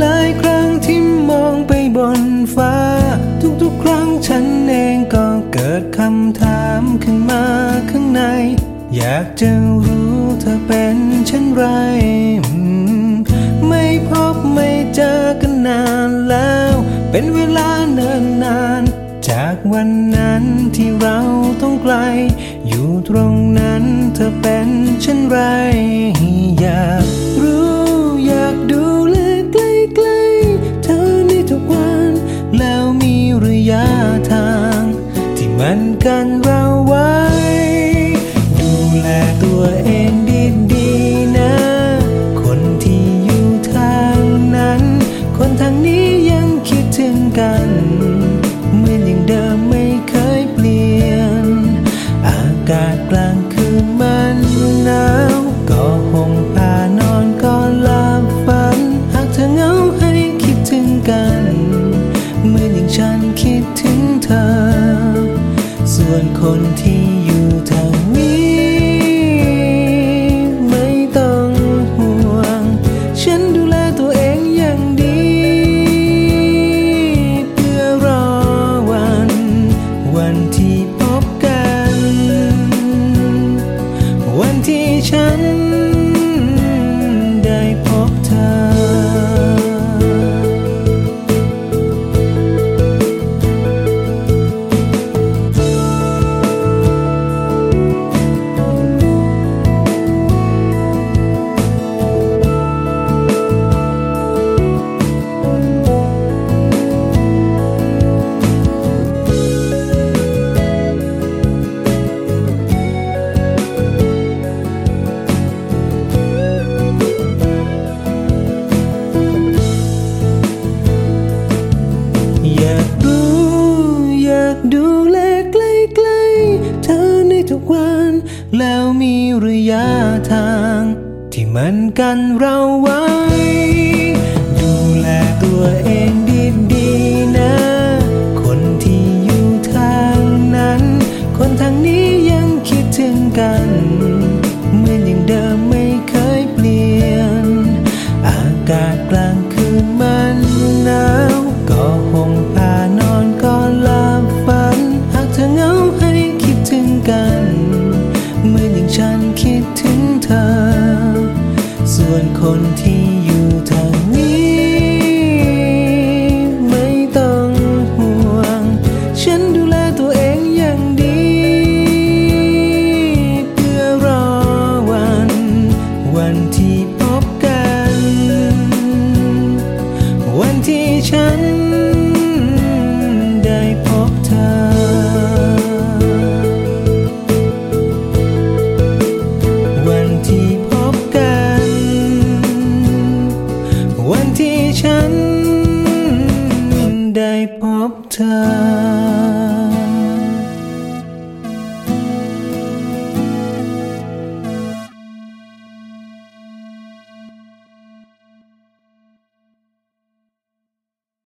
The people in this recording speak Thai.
หลายครั้งที่มองไปบนฟ้า ทุกๆ ครั้งฉันเองก็เกิดคำถามขึ้นมาข้างใน อยากจะรู้เธอเป็นเช่นไร ไม่พบไม่เจอกันนานแล้ว เป็นเวลาเนิ่นนาน จากวันนั้นที่เราต้องไกล อยู่ตรงนั้นเธอเป็นเช่นไร อยากรู้ กันเราไว้ ดูแลตัวเองดีๆนะ คนที่อยู่ทางนั้น คนทางนี้ยังคิดถึงกันเหมือนอย่างเดิมไม่เคยเปลี่ยน อากาศกลางคืนมันหนาวก็ห่มผ้านอนก่อนหลับฝัน หากเธอเหงาให้คิดถึงกันเหมือนอย่างฉัน วนคนที่อยู่ทางนี้ ไม่ต้องห่วง ฉันดูแลตัวเองอย่างดี เพื่อรอวัน วันที่พบกัน วันที่ฉัน วันแล้วมีระยะทาง ที่เหมันกันเราไว้ ดูแลตัวเองดีๆนะ คนที่อยู่ทางนั้น คนทางนี้ยังคิดถึงกันเหมือนอย่างเดิมไม่เคยเปลี่ยน อากาศกลาง คิดถึงเธอ ส่วนคนที่อยู่ popped up.